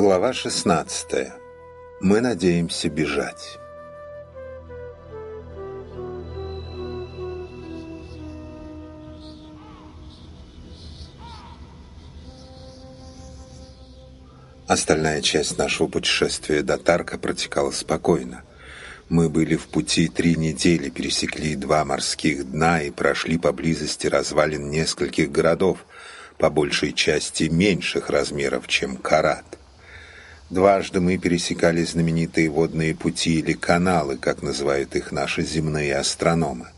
Глава 16. Мы надеемся бежать. Остальная часть нашего путешествия до Тарка протекала спокойно. Мы были в пути три недели, пересекли два морских дна и прошли поблизости развалин нескольких городов, по большей части меньших размеров, чем Карат. Дважды мы пересекали знаменитые водные пути или каналы, как называют их наши земные астрономы.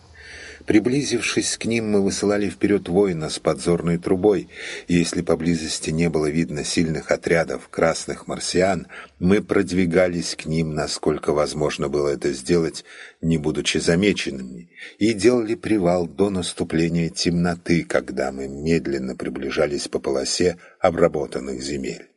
Приблизившись к ним, мы высылали вперед воина с подзорной трубой, и если поблизости не было видно сильных отрядов красных марсиан, мы продвигались к ним, насколько возможно было это сделать, не будучи замеченными, и делали привал до наступления темноты, когда мы медленно приближались по полосе обработанных земель.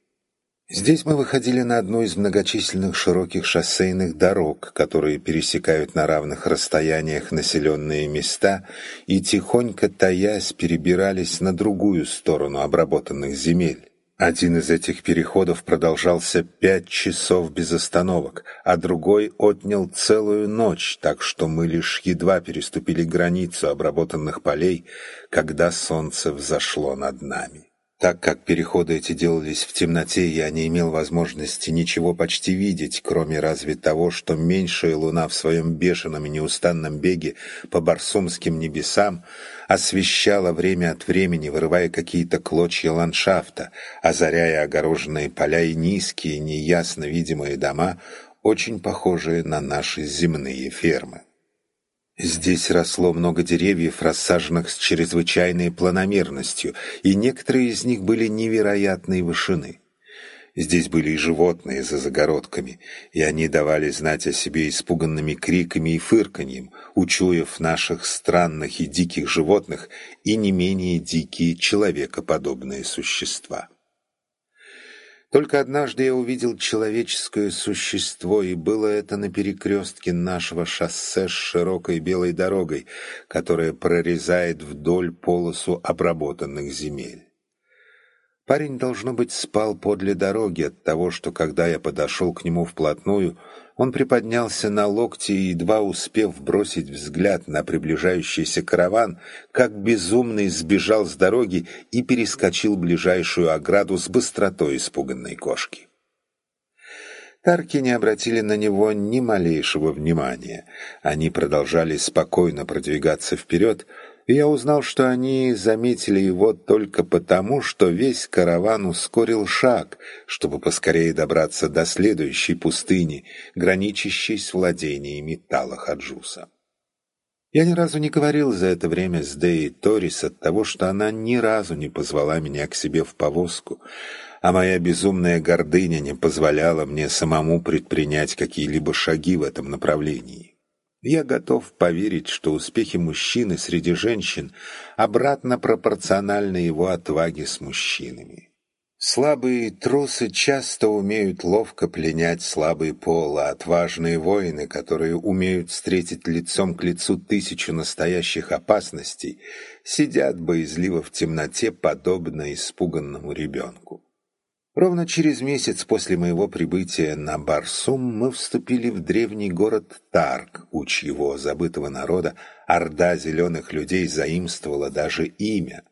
Здесь мы выходили на одну из многочисленных широких шоссейных дорог, которые пересекают на равных расстояниях населенные места и тихонько таясь перебирались на другую сторону обработанных земель. Один из этих переходов продолжался пять часов без остановок, а другой отнял целую ночь, так что мы лишь едва переступили границу обработанных полей, когда солнце взошло над нами. Так как переходы эти делались в темноте, я не имел возможности ничего почти видеть, кроме разве того, что меньшая луна в своем бешеном и неустанном беге по барсумским небесам освещала время от времени, вырывая какие-то клочья ландшафта, озаряя огороженные поля и низкие, неясно видимые дома, очень похожие на наши земные фермы. Здесь росло много деревьев, рассаженных с чрезвычайной планомерностью, и некоторые из них были невероятной вышины. Здесь были и животные за загородками, и они давали знать о себе испуганными криками и фырканьем, учуяв наших странных и диких животных и не менее дикие человекоподобные существа. Только однажды я увидел человеческое существо, и было это на перекрестке нашего шоссе с широкой белой дорогой, которая прорезает вдоль полосу обработанных земель. Парень, должно быть, спал подле дороги от того, что, когда я подошел к нему вплотную, он приподнялся на локти и, едва успев бросить взгляд на приближающийся караван, как безумный сбежал с дороги и перескочил ближайшую ограду с быстротой испуганной кошки. Тарки не обратили на него ни малейшего внимания. Они продолжали спокойно продвигаться вперед, и я узнал, что они заметили его только потому, что весь караван ускорил шаг, чтобы поскорее добраться до следующей пустыни, граничащей с владениями Талахаджуса. Я ни разу не говорил за это время с Дей Торис от того, что она ни разу не позвала меня к себе в повозку, а моя безумная гордыня не позволяла мне самому предпринять какие-либо шаги в этом направлении. Я готов поверить, что успехи мужчины среди женщин обратно пропорциональны его отваге с мужчинами. Слабые трусы часто умеют ловко пленять слабый пол, а отважные воины, которые умеют встретить лицом к лицу тысячу настоящих опасностей, сидят боязливо в темноте, подобно испуганному ребенку. Ровно через месяц после моего прибытия на Барсум мы вступили в древний город Тарк, у чьего забытого народа орда зеленых людей заимствовала даже имя.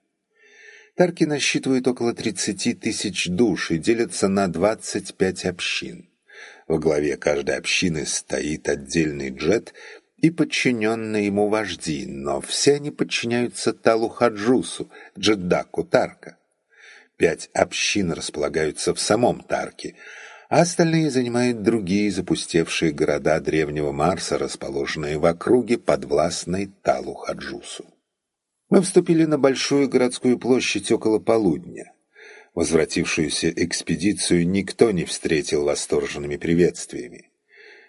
Тарки насчитывают около 30 тысяч душ и делятся на 25 общин. Во главе каждой общины стоит отдельный джет и подчиненные ему вожди, но все они подчиняются Талу Хаджусу, джеддаку Тарка. Пять общин располагаются в самом Тарке, а остальные занимают другие запустевшие города древнего Марса, расположенные в округе подвластной Талу-Хаджусу. Мы вступили на большую городскую площадь около полудня. Возвратившуюся экспедицию никто не встретил восторженными приветствиями.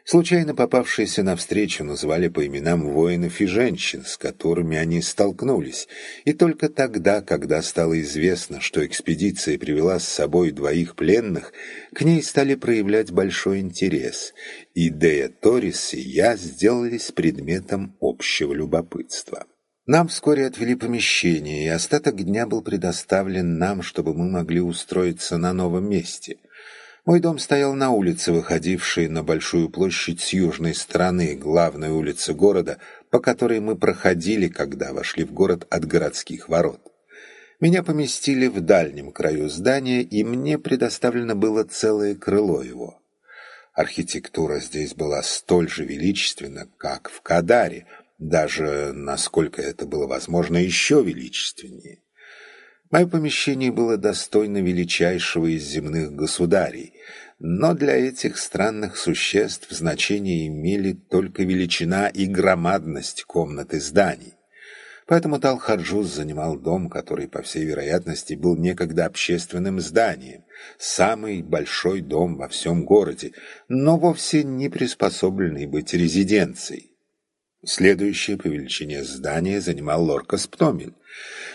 Случайно попавшиеся навстречу называли по именам воинов и женщин, с которыми они столкнулись, и только тогда, когда стало известно, что экспедиция привела с собой двоих пленных, к ней стали проявлять большой интерес, и Дея Торис и я сделались предметом общего любопытства. Нам вскоре отвели помещение, и остаток дня был предоставлен нам, чтобы мы могли устроиться на новом месте — Мой дом стоял на улице, выходившей на большую площадь с южной стороны, главной улицы города, по которой мы проходили, когда вошли в город от городских ворот. Меня поместили в дальнем краю здания, и мне предоставлено было целое крыло его. Архитектура здесь была столь же величественна, как в Кадаре, даже, насколько это было возможно, еще величественнее. Мое помещение было достойно величайшего из земных государей, но для этих странных существ значение имели только величина и громадность комнаты зданий. Поэтому Талхарджуз занимал дом, который, по всей вероятности, был некогда общественным зданием, самый большой дом во всем городе, но вовсе не приспособленный быть резиденцией. Следующее по величине здание занимал Лоркас Птомель,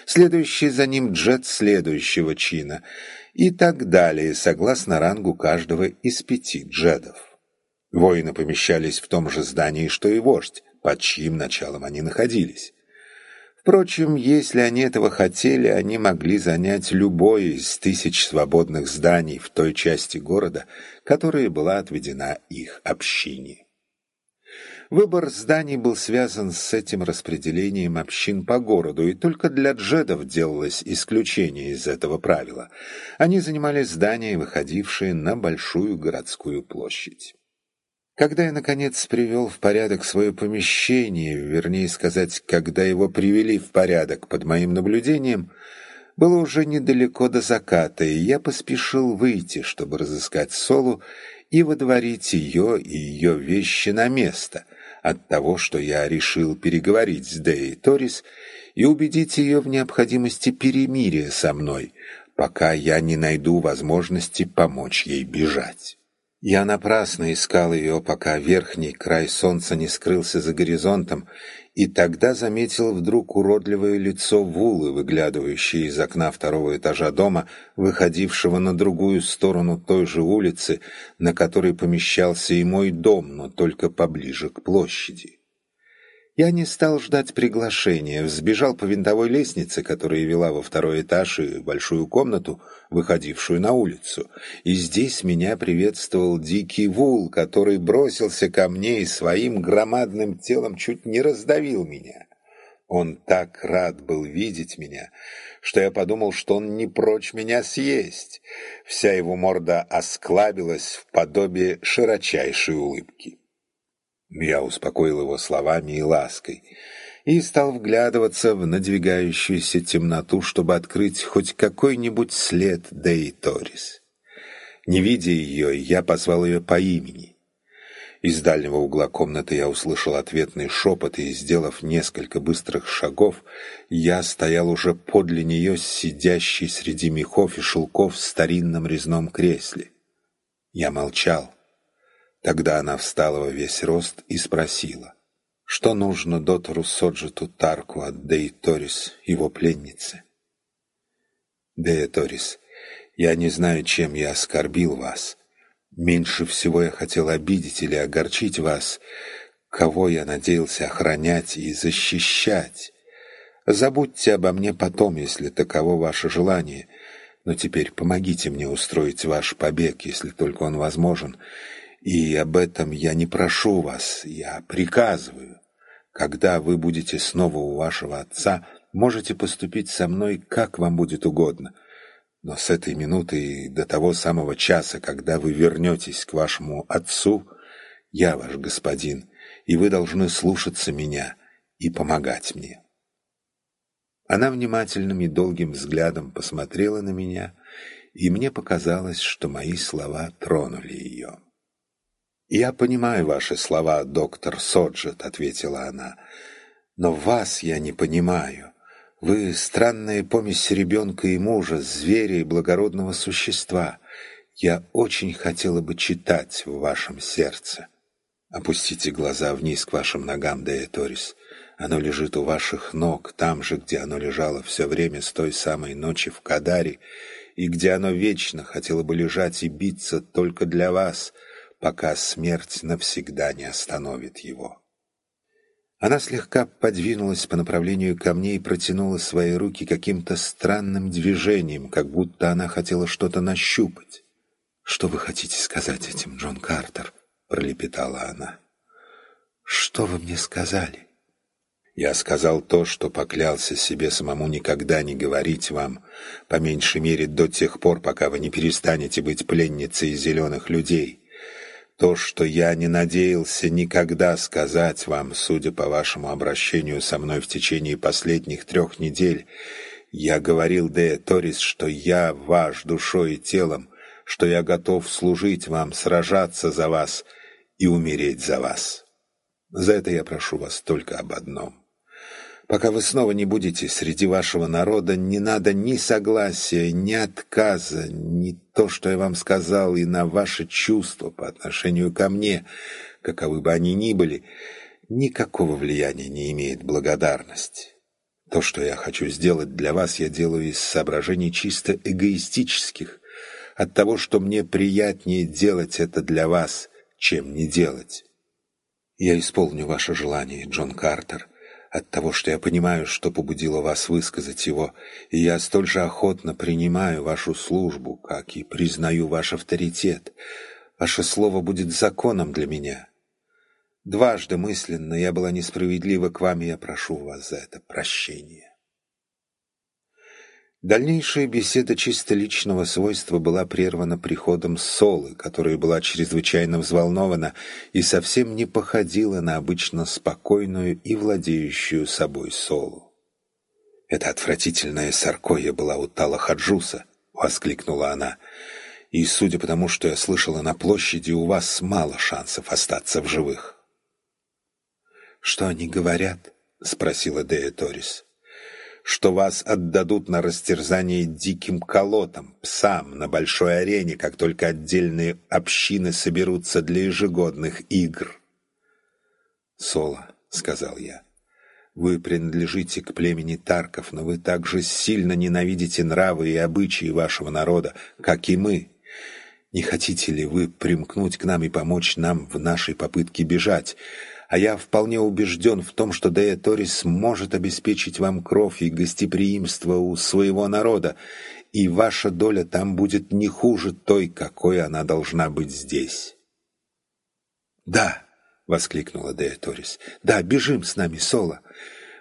следующий за ним джет следующего чина и так далее, согласно рангу каждого из пяти джедов. Воины помещались в том же здании, что и вождь, под чьим началом они находились. Впрочем, если они этого хотели, они могли занять любое из тысяч свободных зданий в той части города, которая была отведена их общине. Выбор зданий был связан с этим распределением общин по городу, и только для джедов делалось исключение из этого правила. Они занимали здания, выходившие на большую городскую площадь. Когда я, наконец, привел в порядок свое помещение, вернее сказать, когда его привели в порядок под моим наблюдением, было уже недалеко до заката, и я поспешил выйти, чтобы разыскать Солу и водворить ее и ее вещи на место — от того, что я решил переговорить с Дей Торис и убедить ее в необходимости перемирия со мной, пока я не найду возможности помочь ей бежать. Я напрасно искал ее, пока верхний край солнца не скрылся за горизонтом, и тогда заметил вдруг уродливое лицо Вулы, выглядывающее из окна второго этажа дома, выходившего на другую сторону той же улицы, на которой помещался и мой дом, но только поближе к площади. Я не стал ждать приглашения, взбежал по винтовой лестнице, которая вела во второй этаж и большую комнату, выходившую на улицу. И здесь меня приветствовал дикий вул, который бросился ко мне и своим громадным телом чуть не раздавил меня. Он так рад был видеть меня, что я подумал, что он не прочь меня съесть. Вся его морда осклабилась в подобие широчайшей улыбки. Я успокоил его словами и лаской и стал вглядываться в надвигающуюся темноту, чтобы открыть хоть какой-нибудь след Деи Торис. Не видя ее, я позвал ее по имени. Из дальнего угла комнаты я услышал ответный шепот, и, сделав несколько быстрых шагов, я стоял уже подле нее, сидящий среди мехов и шелков в старинном резном кресле. Я молчал. Тогда она встала во весь рост и спросила, что нужно доктору Соджету Тарку от Деи Торис, его пленницы. Дея Торис, я не знаю, чем я оскорбил вас. Меньше всего я хотел обидеть или огорчить вас, кого я надеялся охранять и защищать. Забудьте обо мне потом, если таково ваше желание, но теперь помогите мне устроить ваш побег, если только он возможен, и об этом я не прошу вас, я приказываю. Когда вы будете снова у вашего отца, можете поступить со мной, как вам будет угодно. Но с этой минуты и до того самого часа, когда вы вернетесь к вашему отцу, я ваш господин, и вы должны слушаться меня и помогать мне. Она внимательным и долгим взглядом посмотрела на меня, и мне показалось, что мои слова тронули ее. «Я понимаю ваши слова, доктор Соджет», — ответила она, — «но вас я не понимаю. Вы странная помесь ребенка и мужа, зверя и благородного существа. Я очень хотела бы читать в вашем сердце. Опустите глаза вниз к вашим ногам, Дея Торис. Оно лежит у ваших ног, там же, где оно лежало все время с той самой ночи в Кадаре, и где оно вечно хотело бы лежать и биться только для вас — пока смерть навсегда не остановит его. Она слегка подвинулась по направлению ко мне и протянула свои руки каким-то странным движением, как будто она хотела что-то нащупать. «Что вы хотите сказать этим, Джон Картер?» — пролепетала она. «Что вы мне сказали?» Я сказал то, что поклялся себе самому никогда не говорить вам, по меньшей мере до тех пор, пока вы не перестанете быть пленницей зеленых людей. То, что я не надеялся никогда сказать вам, судя по вашему обращению со мной в течение последних трех недель, я говорил Де Торис, что я ваш душой и телом, что я готов служить вам, сражаться за вас и умереть за вас. За это я прошу вас только об одном. Пока вы снова не будете среди вашего народа, не надо ни согласия, ни отказа, ни то, что я вам сказал, и на ваши чувства по отношению ко мне, каковы бы они ни были, никакого влияния не имеет благодарность. То, что я хочу сделать для вас, я делаю из соображений чисто эгоистических, от того, что мне приятнее делать это для вас, чем не делать. Я исполню ваше желание, Джон Картер, от того, что я понимаю, что побудило вас высказать его, и я столь же охотно принимаю вашу службу, как и признаю ваш авторитет. Ваше слово будет законом для меня. Дважды мысленно я была несправедлива к вам, и я прошу вас за это прощения. Дальнейшая беседа чисто личного свойства была прервана приходом Солы, которая была чрезвычайно взволнована и совсем не походила на обычно спокойную и владеющую собой Солу. «Эта отвратительная саркоя была у Тала Хаджуса», — воскликнула она. «И судя по тому, что я слышала на площади, у вас мало шансов остаться в живых». «Что они говорят?» — спросила Дея Торис что вас отдадут на растерзание диким колотам, псам на большой арене, как только отдельные общины соберутся для ежегодных игр. «Соло», — сказал я, — «вы принадлежите к племени Тарков, но вы также сильно ненавидите нравы и обычаи вашего народа, как и мы. Не хотите ли вы примкнуть к нам и помочь нам в нашей попытке бежать?» А я вполне убежден в том, что Дея Торис может обеспечить вам кровь и гостеприимство у своего народа, и ваша доля там будет не хуже той, какой она должна быть здесь. «Да!» — воскликнула Дея Торис. «Да, бежим с нами, Соло.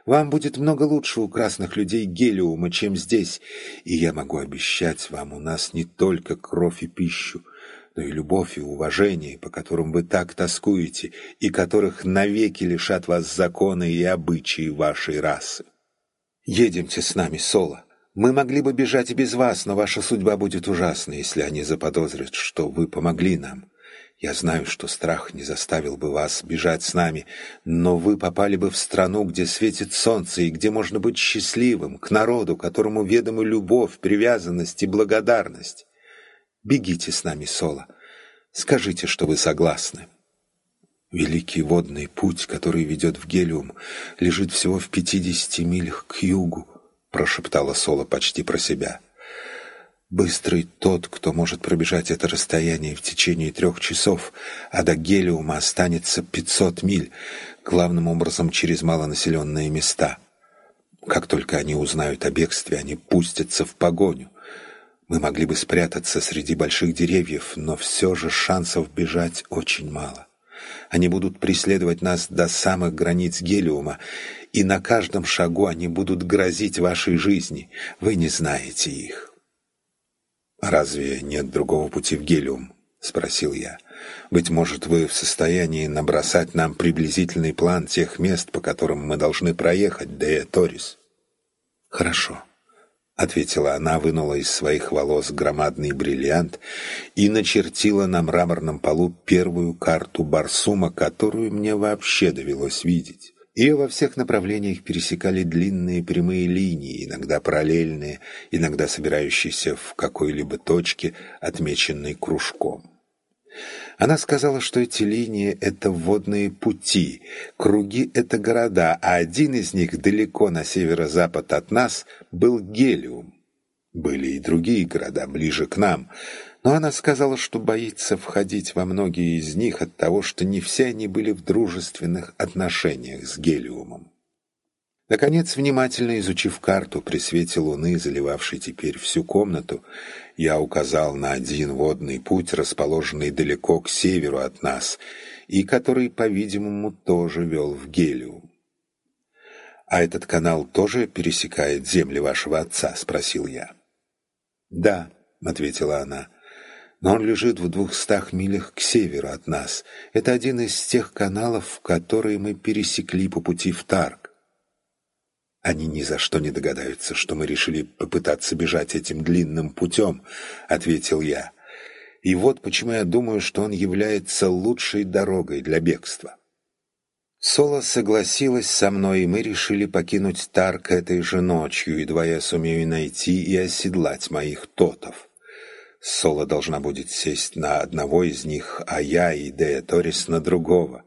Вам будет много лучше у красных людей гелиума, чем здесь, и я могу обещать вам, у нас не только кровь и пищу, но и любовь и уважение, по которым вы так тоскуете, и которых навеки лишат вас законы и обычаи вашей расы. Едемте с нами, Соло. Мы могли бы бежать и без вас, но ваша судьба будет ужасна, если они заподозрят, что вы помогли нам. Я знаю, что страх не заставил бы вас бежать с нами, но вы попали бы в страну, где светит солнце и где можно быть счастливым, к народу, которому ведома любовь, привязанность и благодарность. Бегите с нами, Соло. Скажите, что вы согласны. Великий водный путь, который ведет в Гелиум, лежит всего в пятидесяти милях к югу, прошептала Соло почти про себя. Быстрый тот, кто может пробежать это расстояние в течение трех часов, а до Гелиума останется пятьсот миль, главным образом через малонаселенные места. Как только они узнают о бегстве, они пустятся в погоню. Мы могли бы спрятаться среди больших деревьев, но все же шансов бежать очень мало. Они будут преследовать нас до самых границ Гелиума, и на каждом шагу они будут грозить вашей жизни. Вы не знаете их. «Разве нет другого пути в Гелиум?» — спросил я. «Быть может, вы в состоянии набросать нам приблизительный план тех мест, по которым мы должны проехать, Дея Торис?» «Хорошо», — ответила она, вынула из своих волос громадный бриллиант и начертила на мраморном полу первую карту Барсума, которую мне вообще довелось видеть. Ее во всех направлениях пересекали длинные прямые линии, иногда параллельные, иногда собирающиеся в какой-либо точке, отмеченной кружком. Она сказала, что эти линии — это водные пути, круги — это города, а один из них далеко на северо-запад от нас был Гелиум. Были и другие города ближе к нам, но она сказала, что боится входить во многие из них от того, что не все они были в дружественных отношениях с Гелиумом. Наконец, внимательно изучив карту при свете луны, заливавшей теперь всю комнату, я указал на один водный путь, расположенный далеко к северу от нас, и который, по-видимому, тоже вел в Гелиум. «А этот канал тоже пересекает земли вашего отца?» — спросил я. «Да», — ответила она, — «но он лежит в двухстах милях к северу от нас. Это один из тех каналов, которые мы пересекли по пути в Тарк. Они ни за что не догадаются, что мы решили попытаться бежать этим длинным путем, — ответил я. И вот почему я думаю, что он является лучшей дорогой для бегства. Соло согласилась со мной, и мы решили покинуть Тарк этой же ночью, едва я сумею найти и оседлать моих тотов. Соло должна будет сесть на одного из них, а я и Дея Торис на другого.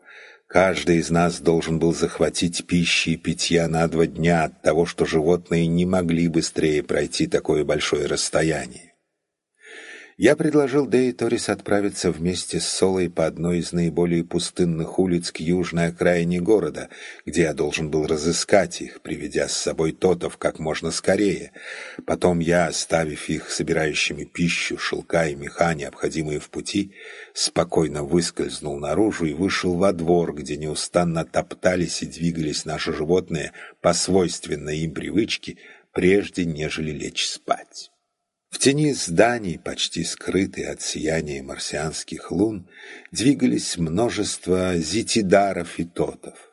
Каждый из нас должен был захватить пищи и питья на два дня от того, что животные не могли быстрее пройти такое большое расстояние. Я предложил Дэй Торис отправиться вместе с Солой по одной из наиболее пустынных улиц к южной окраине города, где я должен был разыскать их, приведя с собой тотов как можно скорее. Потом я, оставив их собирающими пищу, шелка и меха, необходимые в пути, спокойно выскользнул наружу и вышел во двор, где неустанно топтались и двигались наши животные по свойственной им привычке, прежде нежели лечь спать. В тени зданий, почти скрытые от сияния марсианских лун, двигались множество зитидаров и тотов.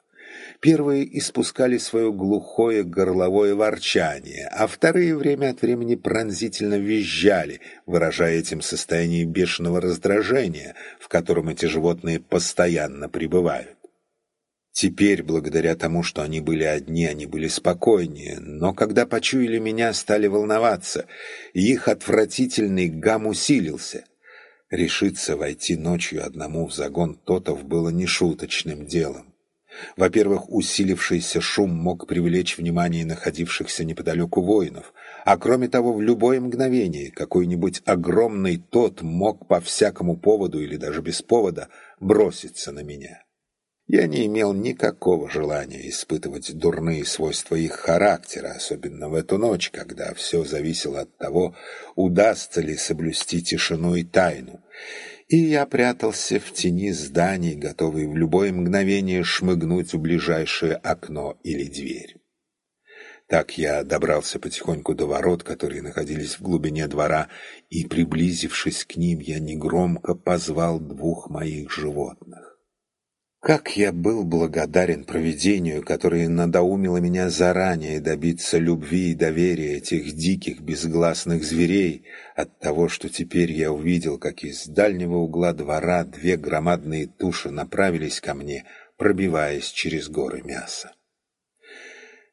Первые испускали свое глухое горловое ворчание, а вторые время от времени пронзительно визжали, выражая этим состояние бешеного раздражения, в котором эти животные постоянно пребывают. Теперь, благодаря тому, что они были одни, они были спокойнее, но когда почуяли меня, стали волноваться, и их отвратительный гам усилился. Решиться войти ночью одному в загон тотов было нешуточным делом. Во-первых, усилившийся шум мог привлечь внимание находившихся неподалеку воинов, а кроме того, в любое мгновение какой-нибудь огромный тот мог по всякому поводу или даже без повода броситься на меня. Я не имел никакого желания испытывать дурные свойства их характера, особенно в эту ночь, когда все зависело от того, удастся ли соблюсти тишину и тайну. И я прятался в тени зданий, готовый в любое мгновение шмыгнуть в ближайшее окно или дверь. Так я добрался потихоньку до ворот, которые находились в глубине двора, и, приблизившись к ним, я негромко позвал двух моих животных. Как я был благодарен провидению, которое надоумило меня заранее добиться любви и доверия этих диких безгласных зверей, от того, что теперь я увидел, как из дальнего угла двора две громадные туши направились ко мне, пробиваясь через горы мяса.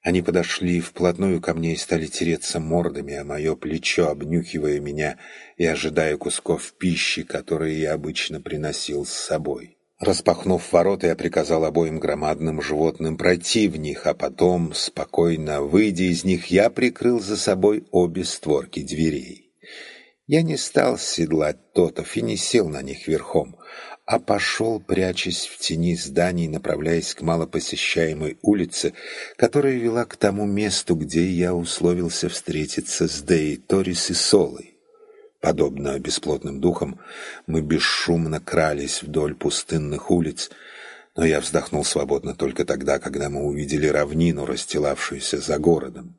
Они подошли вплотную ко мне и стали тереться мордами о мое плечо, обнюхивая меня и ожидая кусков пищи, которые я обычно приносил с собой. Распахнув ворота, я приказал обоим громадным животным пройти в них, а потом, спокойно выйдя из них, я прикрыл за собой обе створки дверей. Я не стал седлать тотов и не сел на них верхом, а пошел, прячась в тени зданий, направляясь к малопосещаемой улице, которая вела к тому месту, где я условился встретиться с Деей Торис и Солой. Подобно бесплотным духам, мы бесшумно крались вдоль пустынных улиц, но я вздохнул свободно только тогда, когда мы увидели равнину, расстилавшуюся за городом.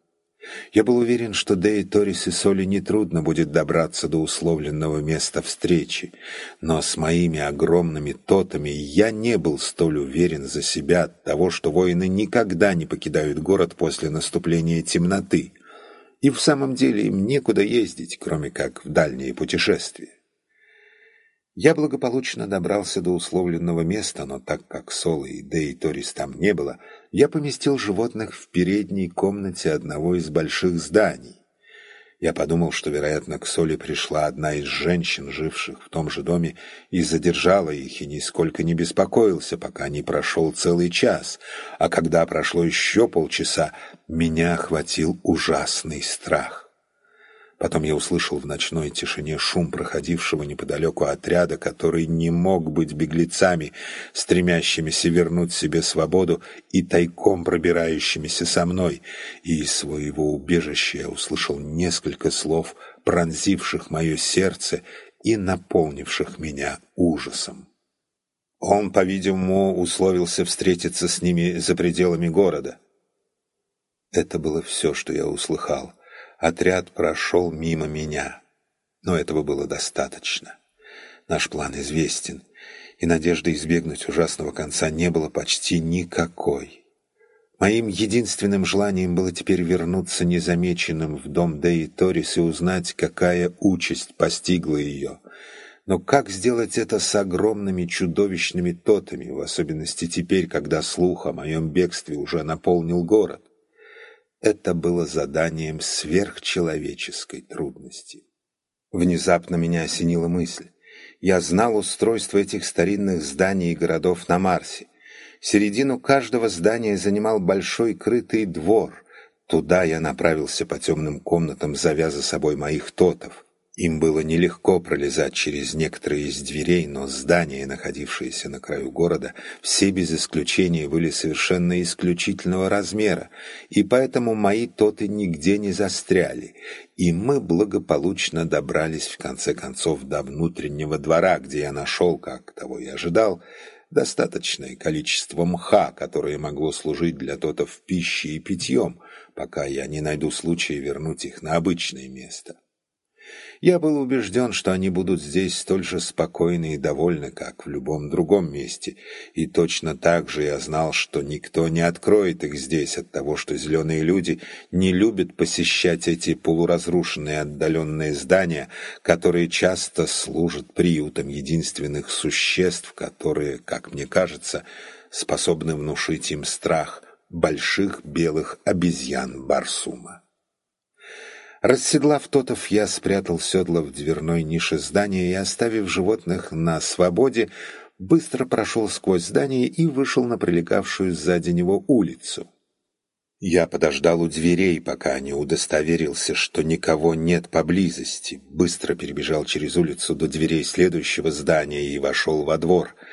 Я был уверен, что Дэй, Торис и Соли нетрудно будет добраться до условленного места встречи, но с моими огромными тотами я не был столь уверен за себя от того, что воины никогда не покидают город после наступления темноты — и в самом деле им некуда ездить, кроме как в дальние путешествия. Я благополучно добрался до условленного места, но так как Солы и Дэй Торис там не было, я поместил животных в передней комнате одного из больших зданий. Я подумал, что, вероятно, к Соли пришла одна из женщин, живших в том же доме, и задержала их, и нисколько не беспокоился, пока не прошел целый час. А когда прошло еще полчаса, меня охватил ужасный страх. Потом я услышал в ночной тишине шум проходившего неподалеку отряда, который не мог быть беглецами, стремящимися вернуть себе свободу и тайком пробирающимися со мной. И из своего убежища я услышал несколько слов, пронзивших мое сердце и наполнивших меня ужасом. Он, по-видимому, условился встретиться с ними за пределами города. Это было все, что я услыхал. Отряд прошел мимо меня. Но этого было достаточно. Наш план известен, и надежды избегнуть ужасного конца не было почти никакой. Моим единственным желанием было теперь вернуться незамеченным в дом Деи Торис и узнать, какая участь постигла ее — но как сделать это с огромными чудовищными тотами, в особенности теперь, когда слух о моем бегстве уже наполнил город? Это было заданием сверхчеловеческой трудности. Внезапно меня осенила мысль. Я знал устройство этих старинных зданий и городов на Марсе. Середину каждого здания занимал большой крытый двор. Туда я направился по темным комнатам, завяза собой моих тотов. Им было нелегко пролезать через некоторые из дверей, но здания, находившиеся на краю города, все без исключения были совершенно исключительного размера, и поэтому мои тоты нигде не застряли, и мы благополучно добрались в конце концов до внутреннего двора, где я нашел, как того и ожидал, достаточное количество мха, которое могло служить для тотов пищей и питьем, пока я не найду случая вернуть их на обычное место. Я был убежден, что они будут здесь столь же спокойны и довольны, как в любом другом месте, и точно так же я знал, что никто не откроет их здесь от того, что зеленые люди не любят посещать эти полуразрушенные отдаленные здания, которые часто служат приютом единственных существ, которые, как мне кажется, способны внушить им страх больших белых обезьян Барсума. Расседлав тотов, я спрятал седло в дверной нише здания и, оставив животных на свободе, быстро прошел сквозь здание и вышел на прилегавшую сзади него улицу. Я подождал у дверей, пока не удостоверился, что никого нет поблизости, быстро перебежал через улицу до дверей следующего здания и вошел во двор —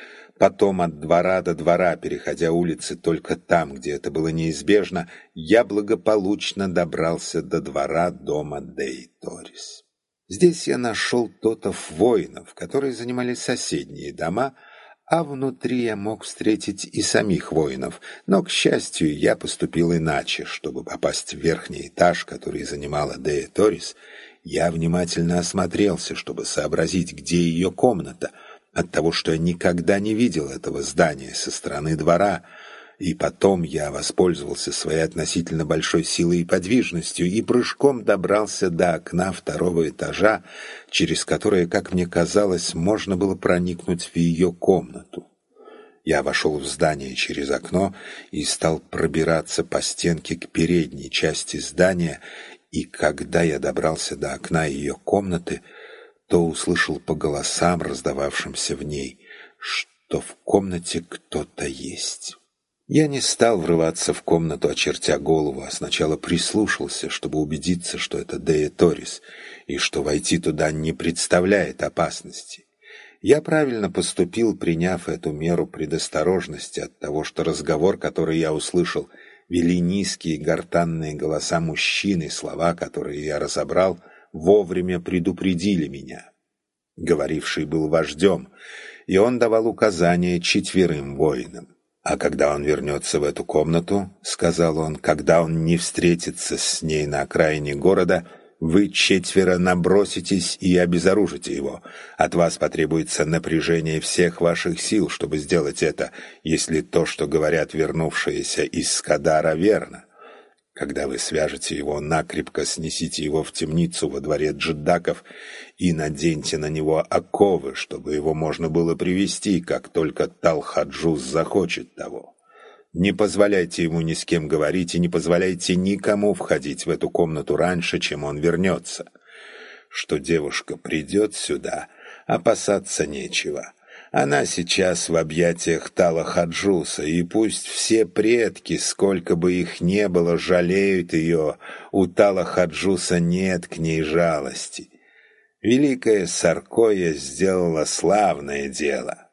Потом от двора до двора, переходя улицы только там, где это было неизбежно, я благополучно добрался до двора дома Дей Торис. Здесь я нашел тотов воинов, которые занимали соседние дома, а внутри я мог встретить и самих воинов, но, к счастью, я поступил иначе, чтобы попасть в верхний этаж, который занимала Дея Торис, я внимательно осмотрелся, чтобы сообразить, где ее комната — от того, что я никогда не видел этого здания со стороны двора, и потом я воспользовался своей относительно большой силой и подвижностью и прыжком добрался до окна второго этажа, через которое, как мне казалось, можно было проникнуть в ее комнату. Я вошел в здание через окно и стал пробираться по стенке к передней части здания, и когда я добрался до окна ее комнаты, то услышал по голосам, раздававшимся в ней, что в комнате кто-то есть. Я не стал врываться в комнату, очертя голову, а сначала прислушался, чтобы убедиться, что это Дея Торис, и что войти туда не представляет опасности. Я правильно поступил, приняв эту меру предосторожности от того, что разговор, который я услышал, вели низкие гортанные голоса мужчины, слова, которые я разобрал — вовремя предупредили меня. Говоривший был вождем, и он давал указания четверым воинам. «А когда он вернется в эту комнату, — сказал он, — когда он не встретится с ней на окраине города, вы четверо наброситесь и обезоружите его. От вас потребуется напряжение всех ваших сил, чтобы сделать это, если то, что говорят вернувшиеся из Скадара, верно. Когда вы свяжете его накрепко, снесите его в темницу во дворе джедаков и наденьте на него оковы, чтобы его можно было привести, как только Талхаджус захочет того. Не позволяйте ему ни с кем говорить и не позволяйте никому входить в эту комнату раньше, чем он вернется. Что девушка придет сюда, опасаться нечего. Она сейчас в объятиях Тала Хаджуса, и пусть все предки, сколько бы их не было, жалеют ее, у Тала Хаджуса нет к ней жалости. Великая Саркоя сделала славное дело.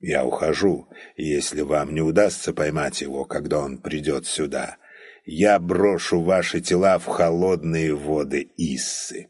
Я ухожу, если вам не удастся поймать его, когда он придет сюда. Я брошу ваши тела в холодные воды Иссы.